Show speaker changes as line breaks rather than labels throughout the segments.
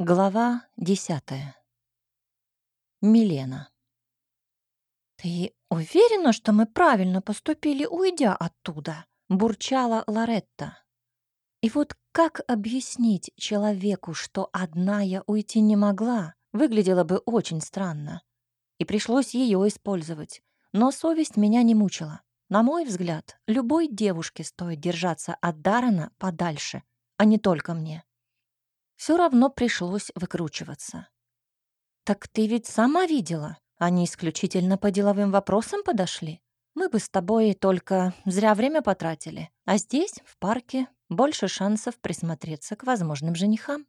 Глава десятая. Милена. «Ты уверена, что мы правильно поступили, уйдя оттуда?» — бурчала Лоретта. И вот как объяснить человеку, что одна я уйти не могла, выглядело бы очень странно. И пришлось ее использовать. Но совесть меня не мучила. На мой взгляд, любой девушке стоит держаться от Дарана подальше, а не только мне все равно пришлось выкручиваться. «Так ты ведь сама видела. Они исключительно по деловым вопросам подошли. Мы бы с тобой только зря время потратили. А здесь, в парке, больше шансов присмотреться к возможным женихам».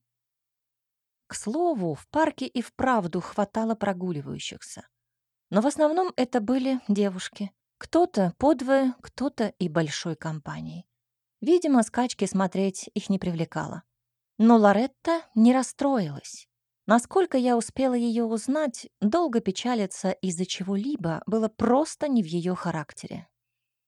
К слову, в парке и вправду хватало прогуливающихся. Но в основном это были девушки. Кто-то подвое, кто-то и большой компанией. Видимо, скачки смотреть их не привлекало. Но Лоретта не расстроилась. Насколько я успела ее узнать, долго печалиться из-за чего-либо было просто не в ее характере.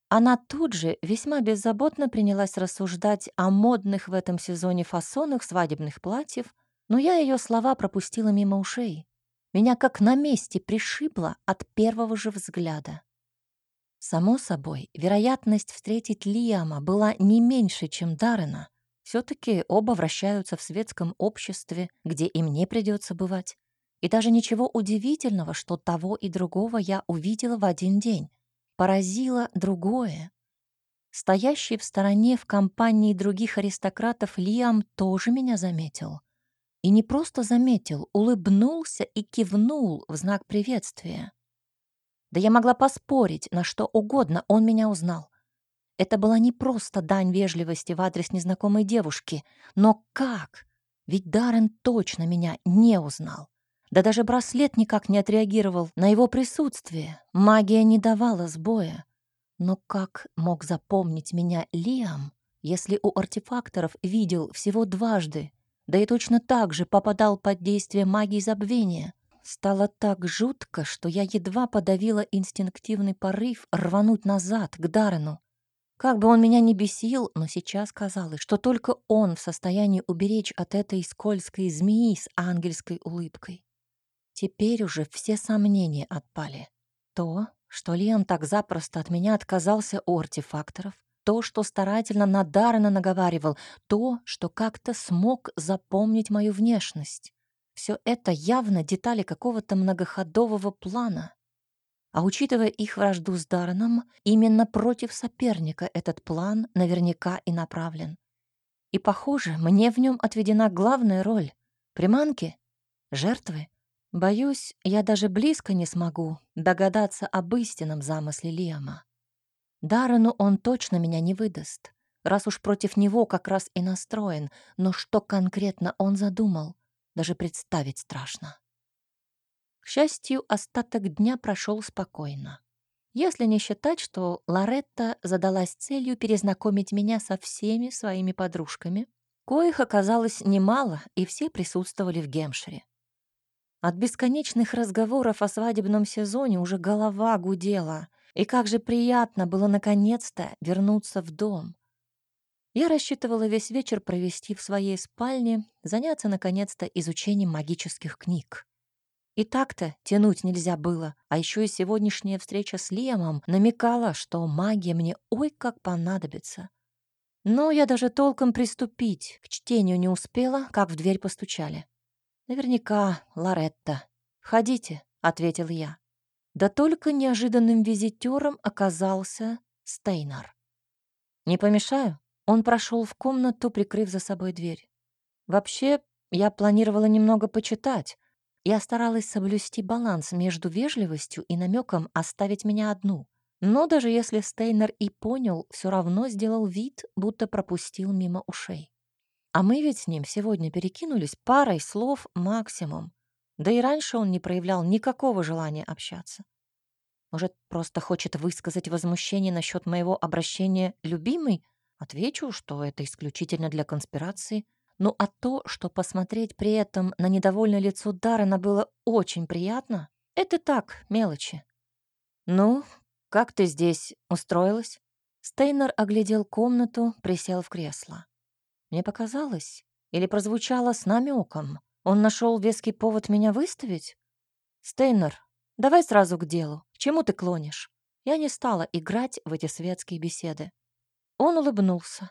Она тут же весьма беззаботно принялась рассуждать о модных в этом сезоне фасонах свадебных платьев, но я ее слова пропустила мимо ушей. Меня как на месте пришибло от первого же взгляда. Само собой, вероятность встретить Лиама была не меньше, чем Даррена, все-таки оба вращаются в светском обществе, где им не придется бывать. И даже ничего удивительного, что того и другого я увидела в один день. Поразило другое. Стоящий в стороне в компании других аристократов Лиам тоже меня заметил. И не просто заметил, улыбнулся и кивнул в знак приветствия. Да я могла поспорить, на что угодно он меня узнал. Это была не просто дань вежливости в адрес незнакомой девушки. Но как? Ведь Даррен точно меня не узнал. Да даже браслет никак не отреагировал на его присутствие. Магия не давала сбоя. Но как мог запомнить меня Лиам, если у артефакторов видел всего дважды, да и точно так же попадал под действие магии забвения? Стало так жутко, что я едва подавила инстинктивный порыв рвануть назад, к Даррену. Как бы он меня ни бесил, но сейчас казалось, что только он в состоянии уберечь от этой скользкой змеи с ангельской улыбкой. Теперь уже все сомнения отпали. То, что Лиам так запросто от меня отказался у артефакторов, то, что старательно надарно наговаривал, то, что как-то смог запомнить мою внешность. Все это явно детали какого-то многоходового плана. А учитывая их вражду с Дарреном, именно против соперника этот план наверняка и направлен. И, похоже, мне в нем отведена главная роль — приманки, жертвы. Боюсь, я даже близко не смогу догадаться об истинном замысле Лиама. Даррену он точно меня не выдаст, раз уж против него как раз и настроен, но что конкретно он задумал, даже представить страшно. К счастью, остаток дня прошел спокойно. Если не считать, что Лоретта задалась целью перезнакомить меня со всеми своими подружками, коих оказалось немало, и все присутствовали в Гемшире. От бесконечных разговоров о свадебном сезоне уже голова гудела, и как же приятно было наконец-то вернуться в дом. Я рассчитывала весь вечер провести в своей спальне, заняться наконец-то изучением магических книг. И так-то тянуть нельзя было, а еще и сегодняшняя встреча с Лемом намекала, что магия мне ой как понадобится. Но я даже толком приступить к чтению не успела, как в дверь постучали. Наверняка Лоретта. «Входите», — ответил я. Да только неожиданным визитером оказался Стейнар. «Не помешаю?» Он прошел в комнату, прикрыв за собой дверь. «Вообще, я планировала немного почитать, я старалась соблюсти баланс между вежливостью и намеком оставить меня одну. Но даже если Стейнер и понял, все равно сделал вид, будто пропустил мимо ушей. А мы ведь с ним сегодня перекинулись парой слов максимум. Да и раньше он не проявлял никакого желания общаться. Может, просто хочет высказать возмущение насчет моего обращения «любимый»? Отвечу, что это исключительно для конспирации — ну а то, что посмотреть при этом на недовольное лицо Даррена было очень приятно, это так, мелочи. «Ну, как ты здесь устроилась?» Стейнер оглядел комнату, присел в кресло. Мне показалось, или прозвучало с намеком. Он нашел веский повод меня выставить? Стейнер, давай сразу к делу. К чему ты клонишь? Я не стала играть в эти светские беседы. Он улыбнулся.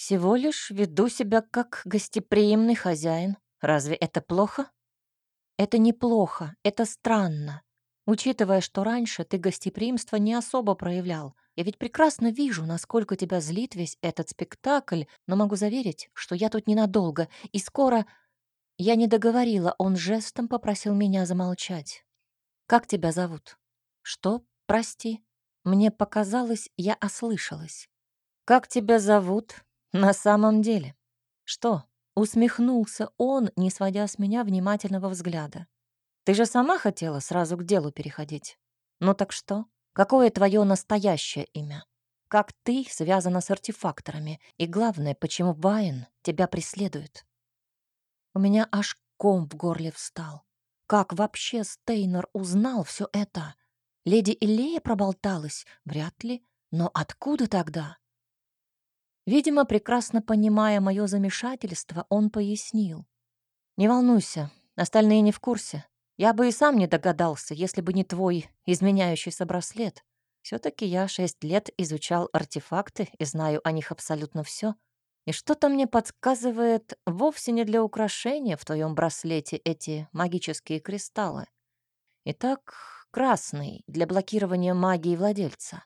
Всего лишь веду себя как гостеприимный хозяин. Разве это плохо? Это неплохо, это странно. Учитывая, что раньше ты гостеприимство не особо проявлял. Я ведь прекрасно вижу, насколько тебя злит весь этот спектакль, но могу заверить, что я тут ненадолго, и скоро... Я не договорила, он жестом попросил меня замолчать. «Как тебя зовут?» «Что? Прости. Мне показалось, я ослышалась. Как тебя зовут на самом деле?» «Что?» Усмехнулся он, не сводя с меня внимательного взгляда. «Ты же сама хотела сразу к делу переходить. Ну так что? Какое твое настоящее имя? Как ты связана с артефакторами? И главное, почему Вайн тебя преследует?» У меня аж ком в горле встал. Как вообще Стейнер узнал все это? Леди Илея проболталась? Вряд ли. Но откуда тогда? Видимо, прекрасно понимая мое замешательство, он пояснил. «Не волнуйся, остальные не в курсе. Я бы и сам не догадался, если бы не твой изменяющийся браслет. все таки я шесть лет изучал артефакты и знаю о них абсолютно все. И что-то мне подсказывает, вовсе не для украшения в твоем браслете эти магические кристаллы. Итак, красный — для блокирования магии владельца,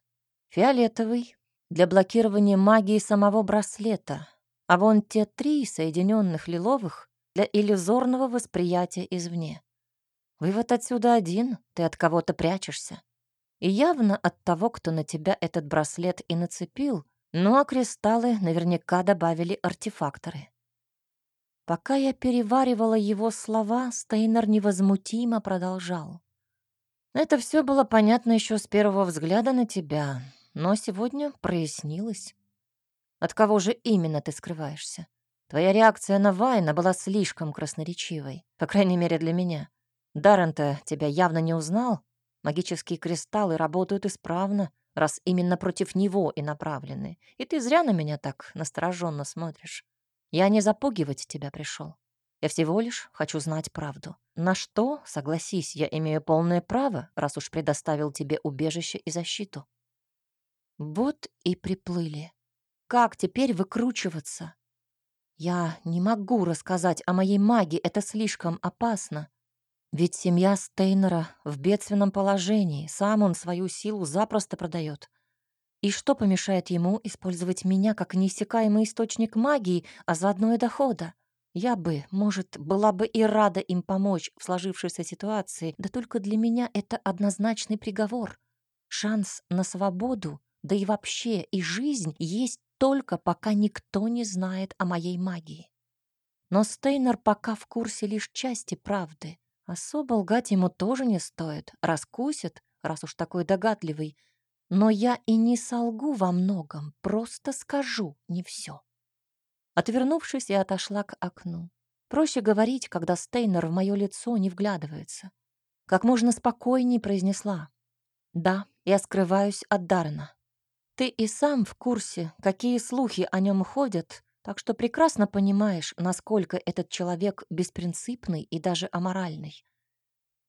фиолетовый для блокирования магии самого браслета, а вон те три соединенных лиловых для иллюзорного восприятия извне. Вывод отсюда один — ты от кого-то прячешься. И явно от того, кто на тебя этот браслет и нацепил, ну а кристаллы наверняка добавили артефакторы. Пока я переваривала его слова, Стейнер невозмутимо продолжал. Это все было понятно еще с первого взгляда на тебя, но сегодня прояснилось. От кого же именно ты скрываешься? Твоя реакция на Вайна была слишком красноречивой, по крайней мере для меня. Даррен-то тебя явно не узнал. Магические кристаллы работают исправно, раз именно против него и направлены. И ты зря на меня так настороженно смотришь. Я не запугивать тебя пришел. Я всего лишь хочу знать правду. На что, согласись, я имею полное право, раз уж предоставил тебе убежище и защиту. Вот и приплыли. Как теперь выкручиваться? Я не могу рассказать о моей магии, это слишком опасно. Ведь семья Стейнера в бедственном положении, сам он свою силу запросто продает. И что помешает ему использовать меня как неиссякаемый источник магии, а заодно и дохода? Я бы, может, была бы и рада им помочь в сложившейся ситуации, да только для меня это однозначный приговор. Шанс на свободу да и вообще, и жизнь есть только пока никто не знает о моей магии. Но Стейнер пока в курсе лишь части правды. Особо лгать ему тоже не стоит. Раскусит, раз уж такой догадливый. Но я и не солгу во многом, просто скажу не все. Отвернувшись, я отошла к окну. Проще говорить, когда Стейнер в мое лицо не вглядывается. Как можно спокойнее произнесла. «Да, я скрываюсь от Дарна. Ты и сам в курсе, какие слухи о нем ходят, так что прекрасно понимаешь, насколько этот человек беспринципный и даже аморальный.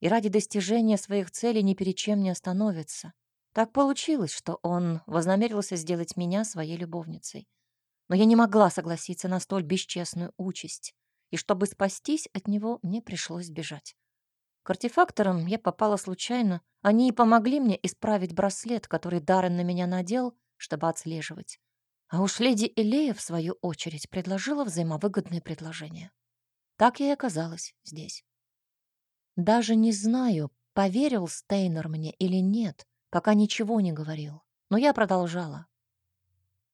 И ради достижения своих целей ни перед чем не остановится. Так получилось, что он вознамерился сделать меня своей любовницей. Но я не могла согласиться на столь бесчестную участь, и чтобы спастись от него, мне пришлось бежать. К артефакторам я попала случайно. Они и помогли мне исправить браслет, который Даррен на меня надел, чтобы отслеживать. А уж леди Элея, в свою очередь, предложила взаимовыгодное предложение. Так я и оказалась здесь. Даже не знаю, поверил Стейнер мне или нет, пока ничего не говорил. Но я продолжала.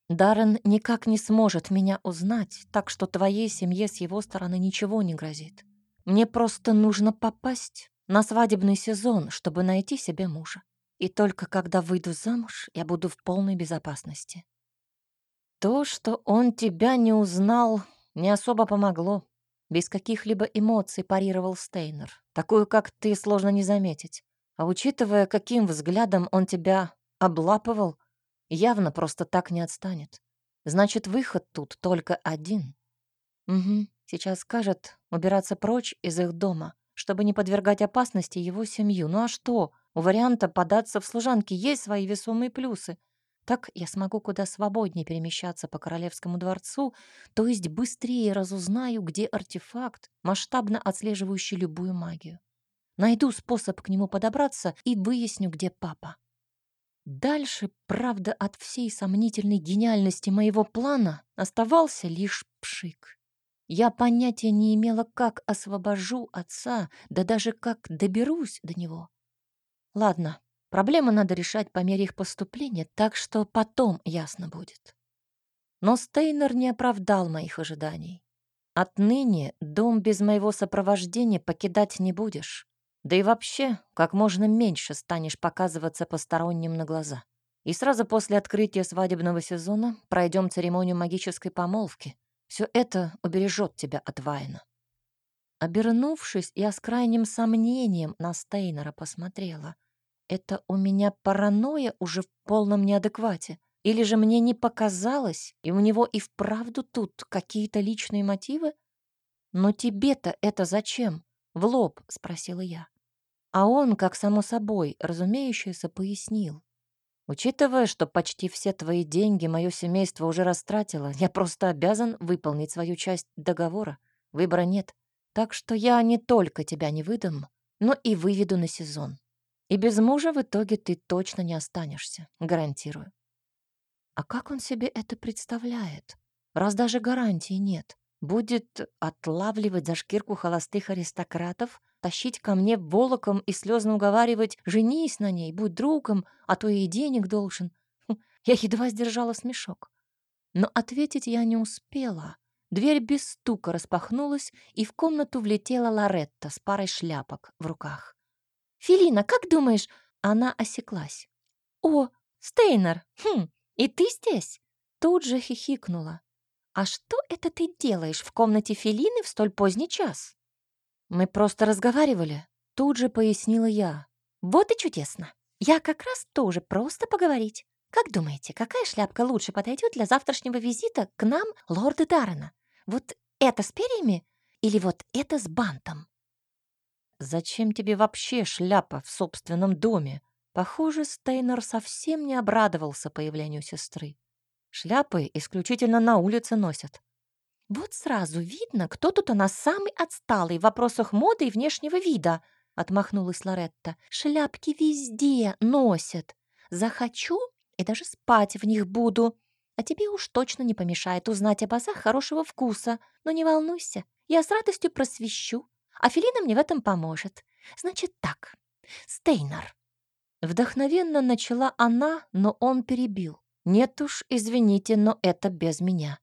Даррен никак не сможет меня узнать, так что твоей семье с его стороны ничего не грозит. Мне просто нужно попасть на свадебный сезон, чтобы найти себе мужа. И только когда выйду замуж, я буду в полной безопасности. То, что он тебя не узнал, не особо помогло. Без каких-либо эмоций парировал Стейнер. Такую, как ты, сложно не заметить. А учитывая, каким взглядом он тебя облапывал, явно просто так не отстанет. Значит, выход тут только один. Угу, Сейчас скажет убираться прочь из их дома, чтобы не подвергать опасности его семью. Ну а что? У варианта податься в служанки есть свои весомые плюсы. Так я смогу куда свободнее перемещаться по королевскому дворцу, то есть быстрее разузнаю, где артефакт, масштабно отслеживающий любую магию. Найду способ к нему подобраться и выясню, где папа. Дальше, правда, от всей сомнительной гениальности моего плана оставался лишь пшик. Я понятия не имела, как освобожу отца, да даже как доберусь до него. Ладно, проблемы надо решать по мере их поступления, так что потом ясно будет. Но Стейнер не оправдал моих ожиданий. Отныне дом без моего сопровождения покидать не будешь. Да и вообще, как можно меньше станешь показываться посторонним на глаза. И сразу после открытия свадебного сезона пройдем церемонию магической помолвки. Все это убережет тебя от Вайна. Обернувшись, я с крайним сомнением на Стейнера посмотрела. Это у меня паранойя уже в полном неадеквате? Или же мне не показалось, и у него и вправду тут какие-то личные мотивы? Но тебе-то это зачем? В лоб, спросила я. А он, как само собой, разумеющееся, пояснил. Учитывая, что почти все твои деньги мое семейство уже растратило, я просто обязан выполнить свою часть договора. Выбора нет. Так что я не только тебя не выдам, но и выведу на сезон. И без мужа в итоге ты точно не останешься, гарантирую. А как он себе это представляет? Раз даже гарантии нет. Будет отлавливать за шкирку холостых аристократов, тащить ко мне волоком и слезно уговаривать «женись на ней, будь другом, а то и денег должен». Я едва сдержала смешок. Но ответить я не успела. Дверь без стука распахнулась, и в комнату влетела Лоретта с парой шляпок в руках. «Филина, как думаешь?» Она осеклась. «О, Стейнер, хм, и ты здесь?» Тут же хихикнула. «А что это ты делаешь в комнате Филины в столь поздний час?» «Мы просто разговаривали», — тут же пояснила я. «Вот и чудесно. Я как раз тоже просто поговорить. Как думаете, какая шляпка лучше подойдет для завтрашнего визита к нам, лорда Даррена? Вот это с перьями или вот это с бантом?» «Зачем тебе вообще шляпа в собственном доме?» Похоже, Стейнер совсем не обрадовался появлению сестры. Шляпы исключительно на улице носят. «Вот сразу видно, кто тут у нас самый отсталый в вопросах моды и внешнего вида», — отмахнулась Лоретта. «Шляпки везде носят. Захочу и даже спать в них буду. А тебе уж точно не помешает узнать об азах хорошего вкуса. Но не волнуйся, я с радостью просвещу, а Филина мне в этом поможет. Значит так, Стейнер». Вдохновенно начала она, но он перебил. «Нет уж, извините, но это без меня».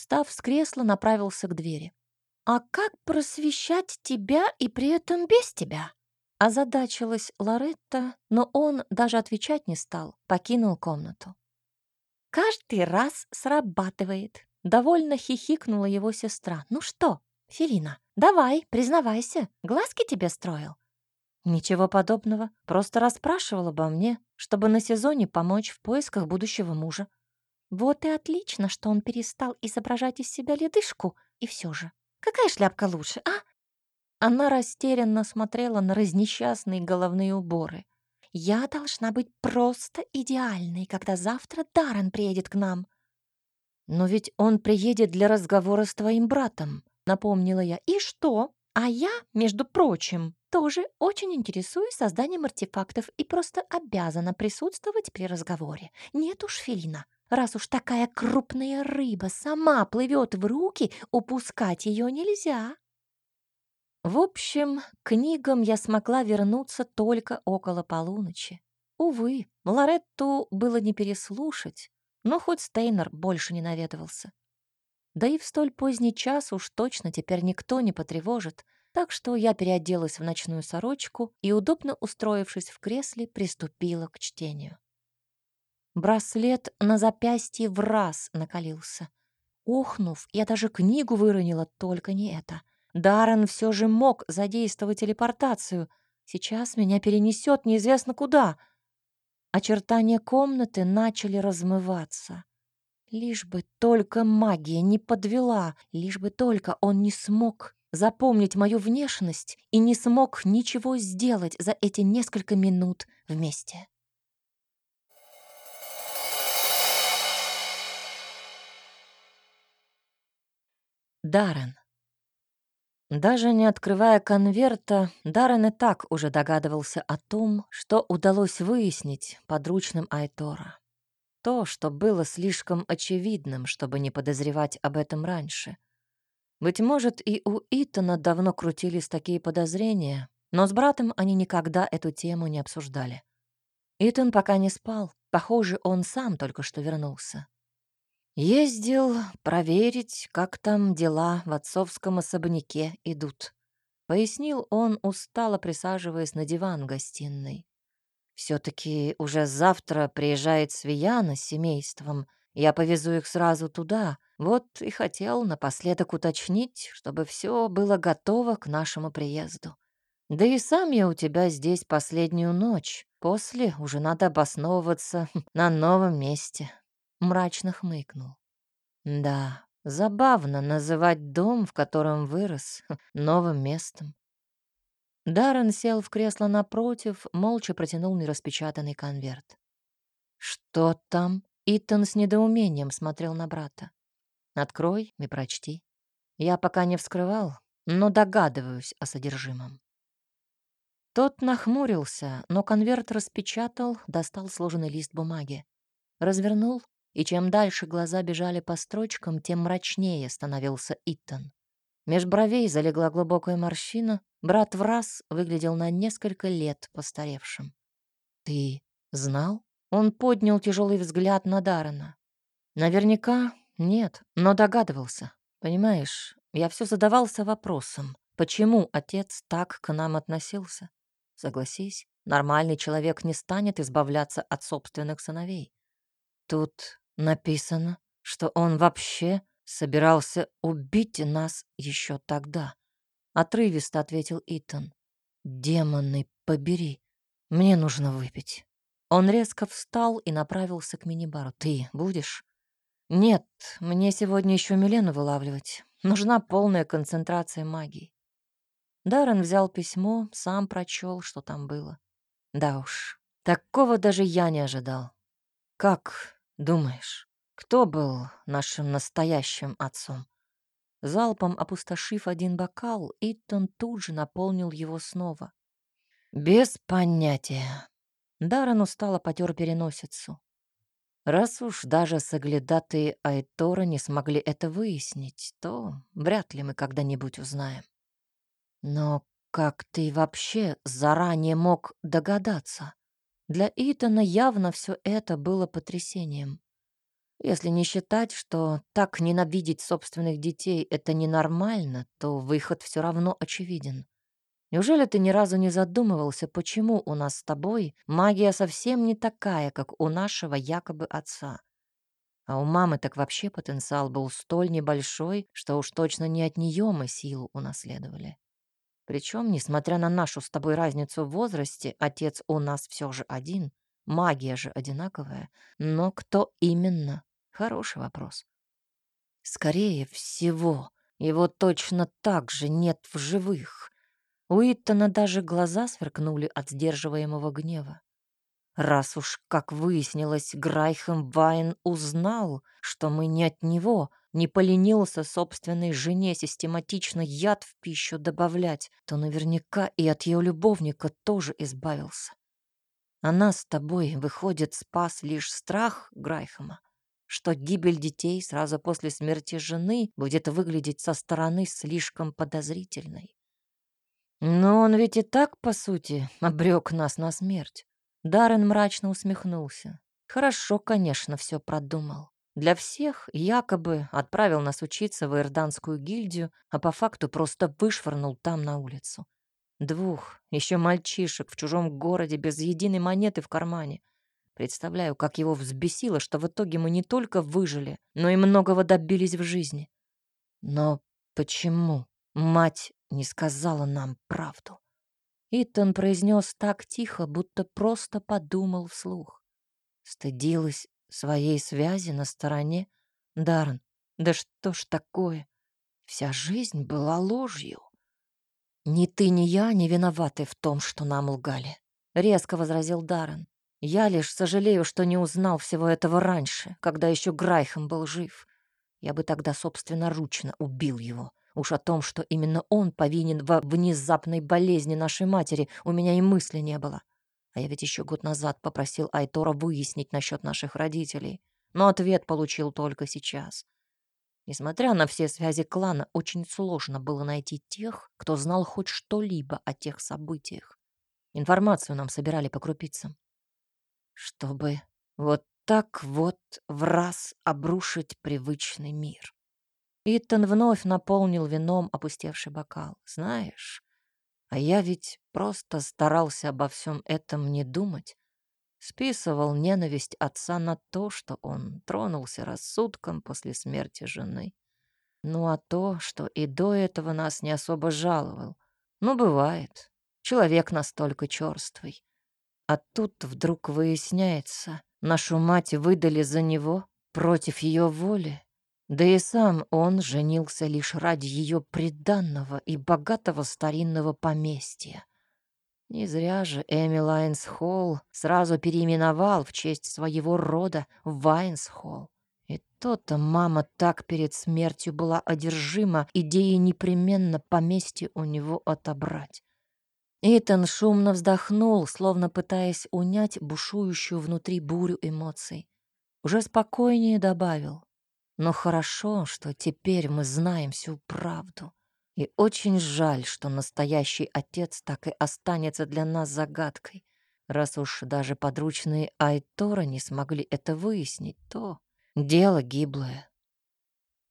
Встав с кресла, направился к двери. «А как просвещать тебя и при этом без тебя?» Озадачилась Лоретта, но он даже отвечать не стал, покинул комнату. «Каждый раз срабатывает», — довольно хихикнула его сестра. «Ну что, Филина, давай, признавайся, глазки тебе строил?» Ничего подобного, просто расспрашивал обо мне, чтобы на сезоне помочь в поисках будущего мужа. Вот и отлично, что он перестал изображать из себя ледышку, и все же. Какая шляпка лучше, а? Она растерянно смотрела на разнесчастные головные уборы. «Я должна быть просто идеальной, когда завтра Даррен приедет к нам». «Но ведь он приедет для разговора с твоим братом», — напомнила я. «И что? А я, между прочим, тоже очень интересуюсь созданием артефактов и просто обязана присутствовать при разговоре. Нет уж, Филина, раз уж такая крупная рыба сама плывет в руки, упускать ее нельзя. В общем, книгам я смогла вернуться только около полуночи. Увы, Лоретту было не переслушать, но хоть Стейнер больше не наведывался. Да и в столь поздний час уж точно теперь никто не потревожит — так что я переоделась в ночную сорочку и, удобно устроившись в кресле, приступила к чтению. Браслет на запястье в раз накалился. Охнув, я даже книгу выронила, только не это. Даррен все же мог задействовать телепортацию. Сейчас меня перенесет неизвестно куда. Очертания комнаты начали размываться. Лишь бы только магия не подвела, лишь бы только он не смог запомнить мою внешность и не смог ничего сделать за эти несколько минут вместе. Даррен. Даже не открывая конверта, Даррен и так уже догадывался о том, что удалось выяснить подручным Айтора. То, что было слишком очевидным, чтобы не подозревать об этом раньше. Быть может, и у Итана давно крутились такие подозрения, но с братом они никогда эту тему не обсуждали. Итан пока не спал. Похоже, он сам только что вернулся. Ездил проверить, как там дела в отцовском особняке идут. Пояснил он, устало присаживаясь на диван гостиной. Все-таки уже завтра приезжает Свияна с семейством. Я повезу их сразу туда. Вот и хотел напоследок уточнить, чтобы все было готово к нашему приезду. Да и сам я у тебя здесь последнюю ночь. После уже надо обосновываться на новом месте мрачно хмыкнул. Да, забавно называть дом, в котором вырос, новым местом. Даррен сел в кресло напротив, молча протянул нераспечатанный конверт. «Что там?» Итан с недоумением смотрел на брата. «Открой и прочти. Я пока не вскрывал, но догадываюсь о содержимом». Тот нахмурился, но конверт распечатал, достал сложенный лист бумаги. Развернул и чем дальше глаза бежали по строчкам, тем мрачнее становился Итан. Меж бровей залегла глубокая морщина, брат в раз выглядел на несколько лет постаревшим. «Ты знал?» Он поднял тяжелый взгляд на Дарана. «Наверняка нет, но догадывался. Понимаешь, я все задавался вопросом, почему отец так к нам относился. Согласись, нормальный человек не станет избавляться от собственных сыновей. Тут Написано, что он вообще собирался убить нас еще тогда. Отрывисто ответил Итан. Демоны, побери. Мне нужно выпить. Он резко встал и направился к мини-бару. Ты будешь? Нет, мне сегодня еще Милену вылавливать. Нужна полная концентрация магии. Даррен взял письмо, сам прочел, что там было. Да уж, такого даже я не ожидал. Как Думаешь, кто был нашим настоящим отцом? Залпом опустошив один бокал, Итан тут же наполнил его снова. Без понятия. Даррен устало потер переносицу. Раз уж даже соглядатые Айтора не смогли это выяснить, то вряд ли мы когда-нибудь узнаем. Но как ты вообще заранее мог догадаться? Для Итана явно все это было потрясением. Если не считать, что так ненавидеть собственных детей — это ненормально, то выход все равно очевиден. Неужели ты ни разу не задумывался, почему у нас с тобой магия совсем не такая, как у нашего якобы отца? А у мамы так вообще потенциал был столь небольшой, что уж точно не от нее мы силу унаследовали. Причем, несмотря на нашу с тобой разницу в возрасте, отец у нас все же один, магия же одинаковая. Но кто именно? Хороший вопрос. Скорее всего, его точно так же нет в живых. У Иттона даже глаза сверкнули от сдерживаемого гнева. Раз уж, как выяснилось, Грайхем Вайн узнал, что мы не от него, не поленился собственной жене систематично яд в пищу добавлять, то наверняка и от ее любовника тоже избавился. А нас с тобой, выходит, спас лишь страх Грайхема, что гибель детей сразу после смерти жены будет выглядеть со стороны слишком подозрительной. Но он ведь и так, по сути, обрек нас на смерть. Даррен мрачно усмехнулся. Хорошо, конечно, все продумал. Для всех якобы отправил нас учиться в Ирданскую гильдию, а по факту просто вышвырнул там на улицу. Двух, еще мальчишек в чужом городе без единой монеты в кармане. Представляю, как его взбесило, что в итоге мы не только выжили, но и многого добились в жизни. Но почему мать не сказала нам правду? Итан произнес так тихо, будто просто подумал вслух. Стыдилась своей связи на стороне, Даррен, да что ж такое? Вся жизнь была ложью. Ни ты, ни я не виноваты в том, что нам лгали, резко возразил Даррен. Я лишь сожалею, что не узнал всего этого раньше, когда еще Грайхем был жив. Я бы тогда собственноручно убил его. Уж о том, что именно он повинен во внезапной болезни нашей матери, у меня и мысли не было. А я ведь еще год назад попросил Айтора выяснить насчет наших родителей. Но ответ получил только сейчас. Несмотря на все связи клана, очень сложно было найти тех, кто знал хоть что-либо о тех событиях. Информацию нам собирали по крупицам. Чтобы вот так вот в раз обрушить привычный мир. Итан вновь наполнил вином опустевший бокал. Знаешь, а я ведь просто старался обо всем этом не думать. Списывал ненависть отца на то, что он тронулся рассудком после смерти жены. Ну а то, что и до этого нас не особо жаловал. Ну, бывает. Человек настолько черствый. А тут вдруг выясняется, нашу мать выдали за него против ее воли. Да и сам он женился лишь ради ее приданного и богатого старинного поместья. Не зря же Эми Лайнс-Холл сразу переименовал в честь своего рода в Вайнс-Холл. И то-то мама так перед смертью была одержима идеей непременно поместье у него отобрать. Итан шумно вздохнул, словно пытаясь унять бушующую внутри бурю эмоций. Уже спокойнее добавил. Но хорошо, что теперь мы знаем всю правду. И очень жаль, что настоящий отец так и останется для нас загадкой. Раз уж даже подручные Айтора не смогли это выяснить, то дело гиблое.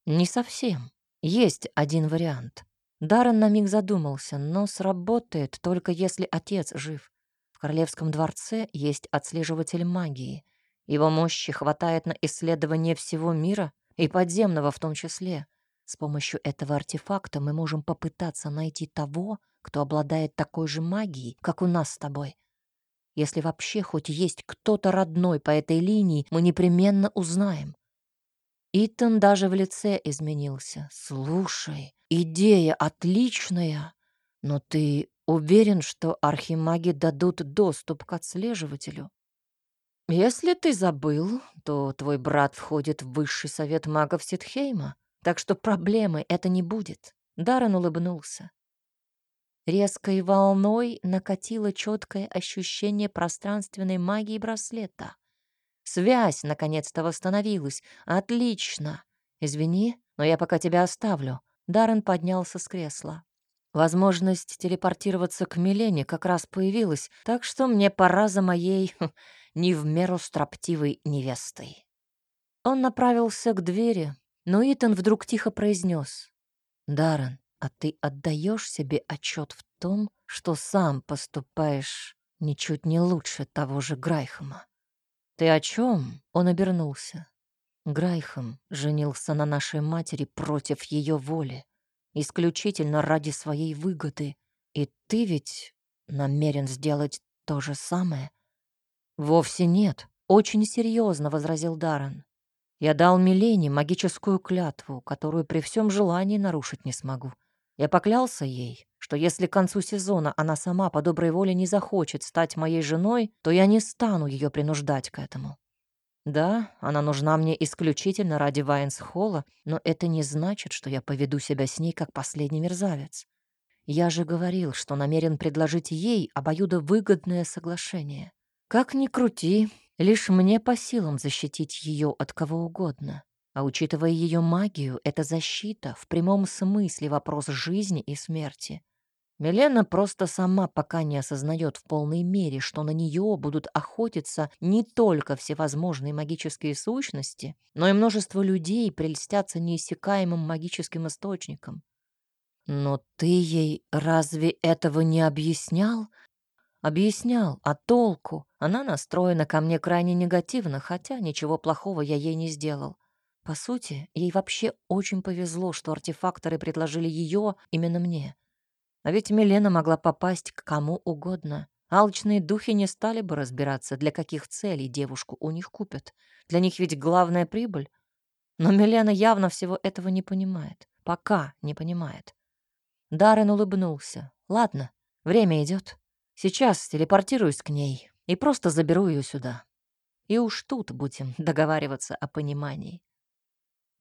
Не совсем. Есть один вариант. Даррен на миг задумался, но сработает только если отец жив. В королевском дворце есть отслеживатель магии. Его мощи хватает на исследование всего мира и подземного в том числе. С помощью этого артефакта мы можем попытаться найти того, кто обладает такой же магией, как у нас с тобой. Если вообще хоть есть кто-то родной по этой линии, мы непременно узнаем. Итан даже в лице изменился. «Слушай, идея отличная, но ты уверен, что архимаги дадут доступ к отслеживателю?» «Если ты забыл, то твой брат входит в высший совет магов Ситхейма, так что проблемы это не будет». Даррен улыбнулся. Резкой волной накатило четкое ощущение пространственной магии браслета. Связь наконец-то восстановилась. Отлично. Извини, но я пока тебя оставлю. Даррен поднялся с кресла. Возможность телепортироваться к Милене как раз появилась, так что мне пора за моей не в меру строптивой невестой. Он направился к двери, но Итан вдруг тихо произнес. «Даррен, а ты отдаешь себе отчет в том, что сам поступаешь ничуть не лучше того же Грайхама?» «Ты о чем?» — он обернулся. Грайхам женился на нашей матери против ее воли, исключительно ради своей выгоды. И ты ведь намерен сделать то же самое?» «Вовсе нет», — очень серьезно возразил Даррен. «Я дал Милене магическую клятву, которую при всем желании нарушить не смогу. Я поклялся ей, что если к концу сезона она сама по доброй воле не захочет стать моей женой, то я не стану ее принуждать к этому. Да, она нужна мне исключительно ради Вайнс-Холла, но это не значит, что я поведу себя с ней как последний мерзавец. Я же говорил, что намерен предложить ей обоюдовыгодное соглашение. Как ни крути, лишь мне по силам защитить ее от кого угодно. А учитывая ее магию, это защита в прямом смысле вопрос жизни и смерти. Милена просто сама пока не осознает в полной мере, что на нее будут охотиться не только всевозможные магические сущности, но и множество людей прельстятся неиссякаемым магическим источником. «Но ты ей разве этого не объяснял?» Объяснял, а толку? Она настроена ко мне крайне негативно, хотя ничего плохого я ей не сделал. По сути, ей вообще очень повезло, что артефакторы предложили ее именно мне. А ведь Милена могла попасть к кому угодно. Алчные духи не стали бы разбираться, для каких целей девушку у них купят. Для них ведь главная прибыль. Но Милена явно всего этого не понимает. Пока не понимает. Даррен улыбнулся. Ладно, время идет. Сейчас телепортируюсь к ней и просто заберу ее сюда. И уж тут будем договариваться о понимании.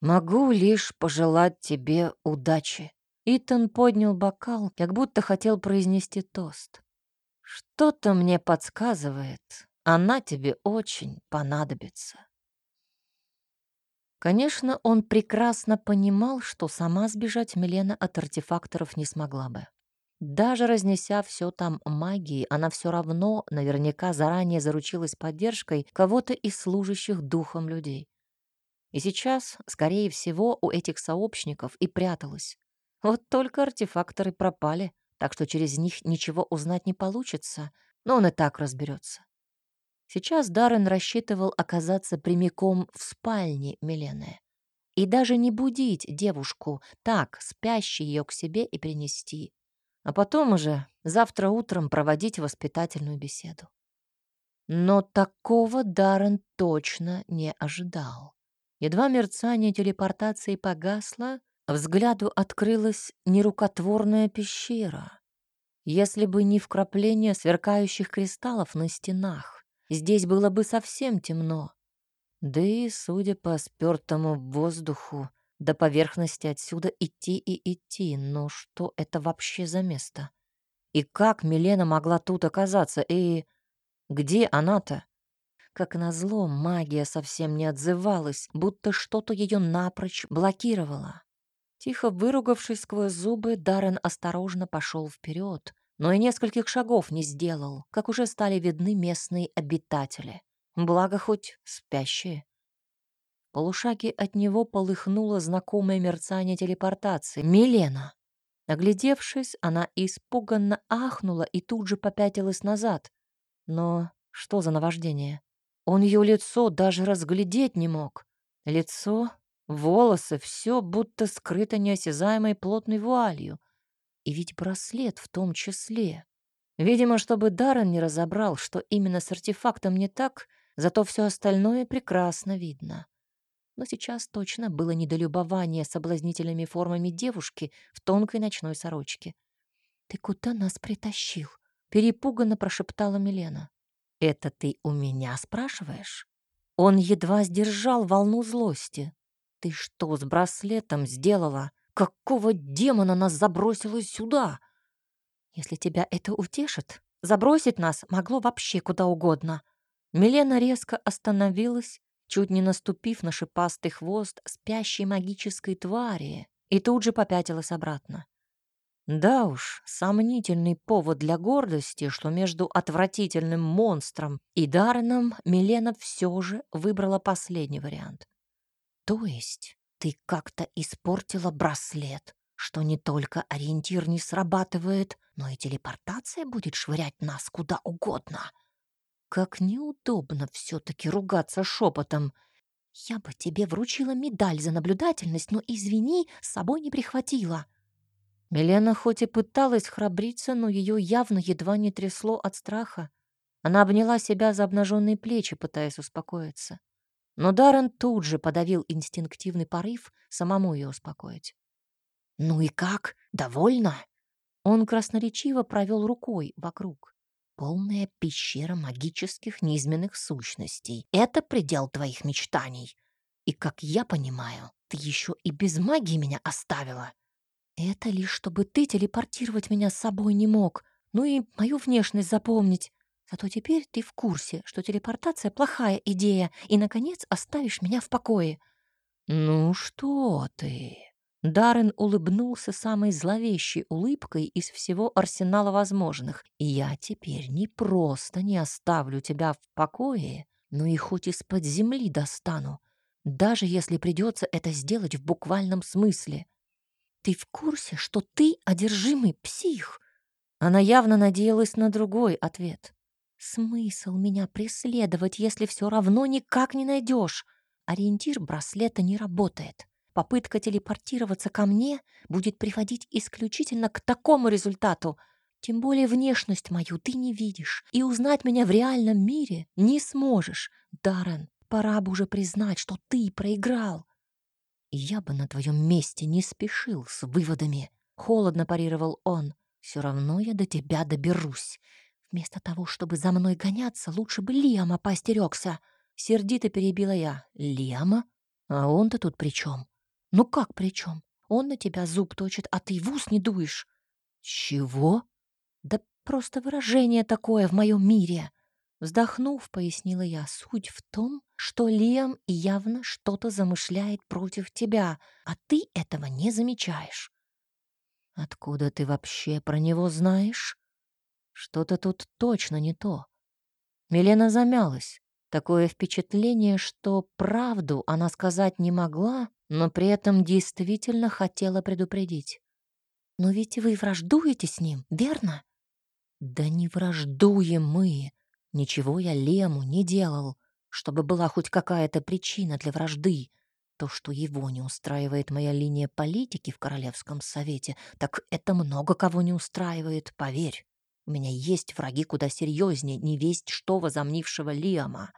Могу лишь пожелать тебе удачи. Итан поднял бокал, как будто хотел произнести тост. Что-то мне подсказывает, она тебе очень понадобится. Конечно, он прекрасно понимал, что сама сбежать Милена от артефакторов не смогла бы. Даже разнеся все там магией, она все равно наверняка заранее заручилась поддержкой кого-то из служащих духом людей. И сейчас, скорее всего, у этих сообщников и пряталась. Вот только артефакторы пропали, так что через них ничего узнать не получится, но он и так разберется. Сейчас Даррен рассчитывал оказаться прямиком в спальне Милены и даже не будить девушку, так, спящей ее к себе и принести, а потом уже завтра утром проводить воспитательную беседу. Но такого Даррен точно не ожидал. Едва мерцание телепортации погасло, взгляду открылась нерукотворная пещера. Если бы не вкрапление сверкающих кристаллов на стенах, Здесь было бы совсем темно. Да и, судя по спёртому воздуху, до поверхности отсюда идти и идти. Но что это вообще за место? И как Милена могла тут оказаться? И где она-то? Как назло, магия совсем не отзывалась, будто что-то ее напрочь блокировало. Тихо выругавшись сквозь зубы, Даррен осторожно пошел вперед, но и нескольких шагов не сделал, как уже стали видны местные обитатели. Благо хоть спящие. В полушаге от него полыхнуло знакомое мерцание телепортации. «Милена!» Оглядевшись, она испуганно ахнула и тут же попятилась назад. Но что за наваждение? Он ее лицо даже разглядеть не мог. Лицо, волосы, все будто скрыто неосязаемой плотной вуалью. И ведь браслет в том числе. Видимо, чтобы Даррен не разобрал, что именно с артефактом не так, зато все остальное прекрасно видно. Но сейчас точно было недолюбование соблазнительными формами девушки в тонкой ночной сорочке. «Ты куда нас притащил?» — перепуганно прошептала Милена. «Это ты у меня спрашиваешь?» Он едва сдержал волну злости. «Ты что с браслетом сделала?» Какого демона нас забросило сюда? Если тебя это утешит, забросить нас могло вообще куда угодно. Милена резко остановилась, чуть не наступив на шипастый хвост спящей магической твари, и тут же попятилась обратно. Да уж, сомнительный повод для гордости, что между отвратительным монстром и Дарреном Милена все же выбрала последний вариант. То есть ты как-то испортила браслет, что не только ориентир не срабатывает, но и телепортация будет швырять нас куда угодно. Как неудобно все-таки ругаться шепотом. Я бы тебе вручила медаль за наблюдательность, но, извини, с собой не прихватила. Милена хоть и пыталась храбриться, но ее явно едва не трясло от страха. Она обняла себя за обнаженные плечи, пытаясь успокоиться. Но Даррен тут же подавил инстинктивный порыв самому ее успокоить. «Ну и как? Довольно?» Он красноречиво провел рукой вокруг. «Полная пещера магических низменных сущностей. Это предел твоих мечтаний. И, как я понимаю, ты еще и без магии меня оставила. Это лишь чтобы ты телепортировать меня с собой не мог, ну и мою внешность запомнить. Зато теперь ты в курсе, что телепортация — плохая идея, и, наконец, оставишь меня в покое». «Ну что ты?» Даррен улыбнулся самой зловещей улыбкой из всего арсенала возможных. «И я теперь не просто не оставлю тебя в покое, но и хоть из-под земли достану, даже если придется это сделать в буквальном смысле. Ты в курсе, что ты одержимый псих?» Она явно надеялась на другой ответ. Смысл меня преследовать, если все равно никак не найдешь? Ориентир браслета не работает. Попытка телепортироваться ко мне будет приводить исключительно к такому результату. Тем более внешность мою ты не видишь, и узнать меня в реальном мире не сможешь. Даррен, пора бы уже признать, что ты проиграл. Я бы на твоем месте не спешил с выводами. Холодно парировал он. Все равно я до тебя доберусь. Вместо того, чтобы за мной гоняться, лучше бы Лиама поостерегся. Сердито перебила я. Лиама? А он-то тут при чем? Ну как при чем? Он на тебя зуб точит, а ты в ус не дуешь. Чего? Да просто выражение такое в моем мире. Вздохнув, пояснила я, суть в том, что Лиам явно что-то замышляет против тебя, а ты этого не замечаешь. Откуда ты вообще про него знаешь? Что-то тут точно не то. Милена замялась. Такое впечатление, что правду она сказать не могла, но при этом действительно хотела предупредить. «Но ведь вы враждуете с ним, верно?» «Да не враждуем мы. Ничего я Лему не делал, чтобы была хоть какая-то причина для вражды. То, что его не устраивает моя линия политики в Королевском совете, так это много кого не устраивает, поверь. У меня есть враги куда серьезнее, не весть что возомнившего Лиама.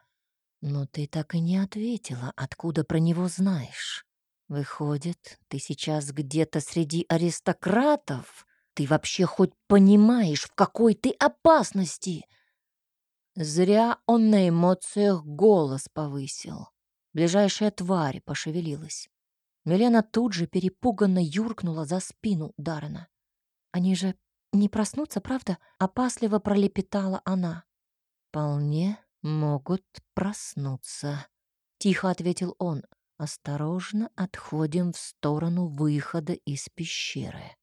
Но ты так и не ответила, откуда про него знаешь. Выходит, ты сейчас где-то среди аристократов? Ты вообще хоть понимаешь, в какой ты опасности? Зря он на эмоциях голос повысил. Ближайшая тварь пошевелилась. Милена тут же перепуганно юркнула за спину Даррена. «Они же не проснутся, правда?» — опасливо пролепетала она. «Вполне могут проснуться», — тихо ответил он. Осторожно отходим в сторону выхода из пещеры.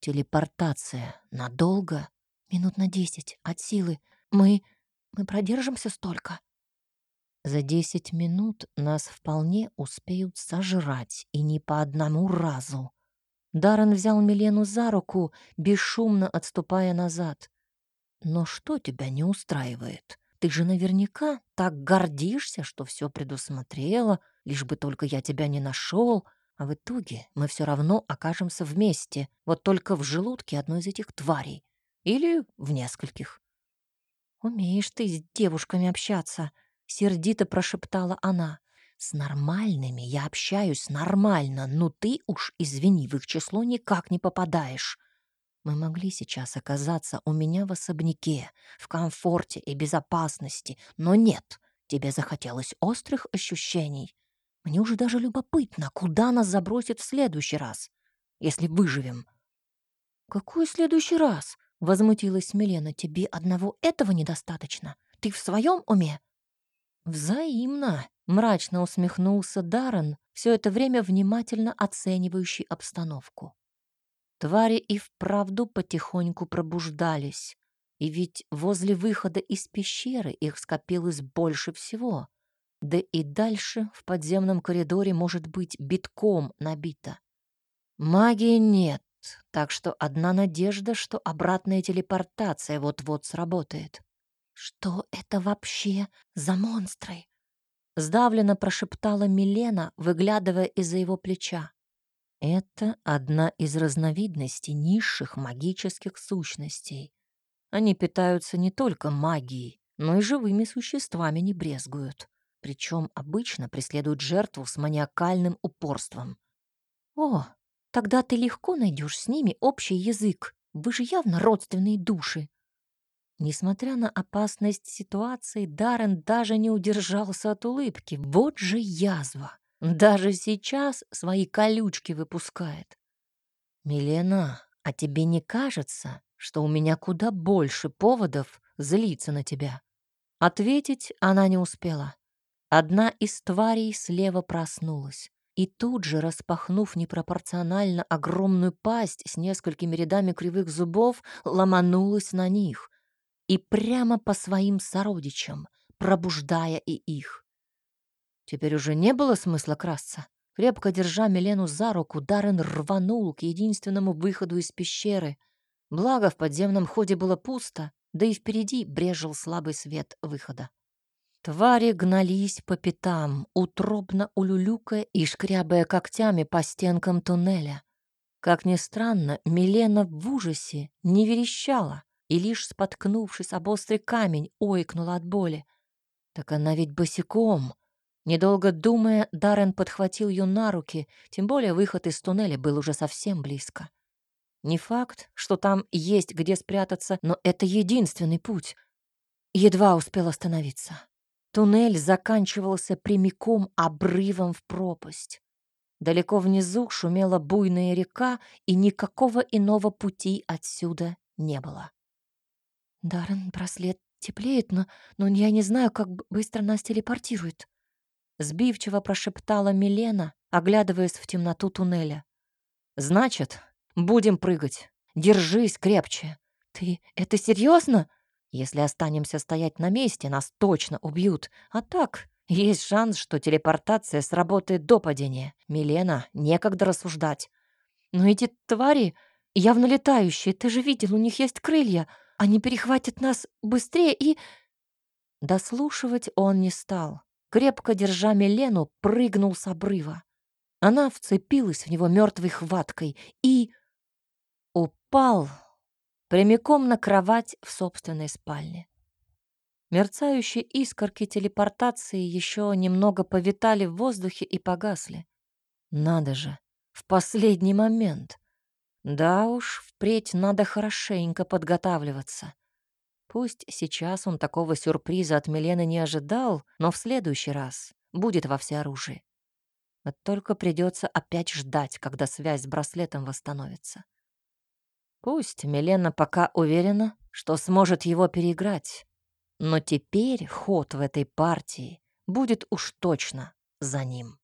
Телепортация надолго? Минут на десять, от силы. Мы... мы продержимся столько? За десять минут нас вполне успеют сожрать, и не по одному разу. Даррен взял Милену за руку, бесшумно отступая назад. «Но что тебя не устраивает? Ты же наверняка так гордишься, что все предусмотрела, лишь бы только я тебя не нашел, а в итоге мы все равно окажемся вместе, вот только в желудке одной из этих тварей. Или в нескольких. «Умеешь ты с девушками общаться», — сердито прошептала она. «С нормальными я общаюсь нормально, но ты уж, извини, в их число никак не попадаешь. Мы могли сейчас оказаться у меня в особняке, в комфорте и безопасности, но нет, тебе захотелось острых ощущений. Мне уже даже любопытно, куда нас забросит в следующий раз, если выживем. «Какой следующий раз?» — возмутилась Милена. «Тебе одного этого недостаточно? Ты в своем уме?» «Взаимно», — мрачно усмехнулся Даррен, все это время внимательно оценивающий обстановку. Твари и вправду потихоньку пробуждались. И ведь возле выхода из пещеры их скопилось больше всего. Да и дальше в подземном коридоре может быть битком набито. Магии нет, так что одна надежда, что обратная телепортация вот-вот сработает. «Что это вообще за монстры?» Сдавленно прошептала Милена, выглядывая из-за его плеча. Это одна из разновидностей низших магических сущностей. Они питаются не только магией, но и живыми существами не брезгуют. Причем обычно преследуют жертву с маниакальным упорством. «О, тогда ты легко найдешь с ними общий язык. Вы же явно родственные души». Несмотря на опасность ситуации, Даррен даже не удержался от улыбки. Вот же язва! Даже сейчас свои колючки выпускает. Милена, а тебе не кажется, что у меня куда больше поводов злиться на тебя? Ответить она не успела. Одна из тварей слева проснулась и тут же, распахнув непропорционально огромную пасть с несколькими рядами кривых зубов, ломанулась на них и прямо по своим сородичам, пробуждая и их. Теперь уже не было смысла красться. Крепко держа Милену за руку, Даррен рванул к единственному выходу из пещеры. Благо, в подземном ходе было пусто, да и впереди брежил слабый свет выхода. Твари гнались по пятам, утробно улюлюкая и шкрябая когтями по стенкам туннеля. Как ни странно, Милена в ужасе не верещала и, лишь споткнувшись об острый камень, ойкнула от боли. Так она ведь босиком, Недолго думая, Даррен подхватил ее на руки, тем более выход из туннеля был уже совсем близко. Не факт, что там есть где спрятаться, но это единственный путь. Едва успел остановиться. Туннель заканчивался прямиком обрывом в пропасть. Далеко внизу шумела буйная река, и никакого иного пути отсюда не было. «Даррен, браслет теплеет, но, но я не знаю, как быстро нас телепортирует», сбивчиво прошептала Милена, оглядываясь в темноту туннеля. «Значит, будем прыгать. Держись крепче». «Ты это серьезно? Если останемся стоять на месте, нас точно убьют. А так, есть шанс, что телепортация сработает до падения. Милена, некогда рассуждать. Но эти твари явно летающие, ты же видел, у них есть крылья. Они перехватят нас быстрее и...» Дослушивать он не стал. Крепко держа Милену, прыгнул с обрыва. Она вцепилась в него мертвой хваткой и... упал прямиком на кровать в собственной спальне. Мерцающие искорки телепортации еще немного повитали в воздухе и погасли. Надо же, в последний момент. Да уж, впредь надо хорошенько подготавливаться. Пусть сейчас он такого сюрприза от Милены не ожидал, но в следующий раз будет во всеоружии. Вот только придется опять ждать, когда связь с браслетом восстановится. Пусть Милена пока уверена, что сможет его переиграть, но теперь ход в этой партии будет уж точно за ним.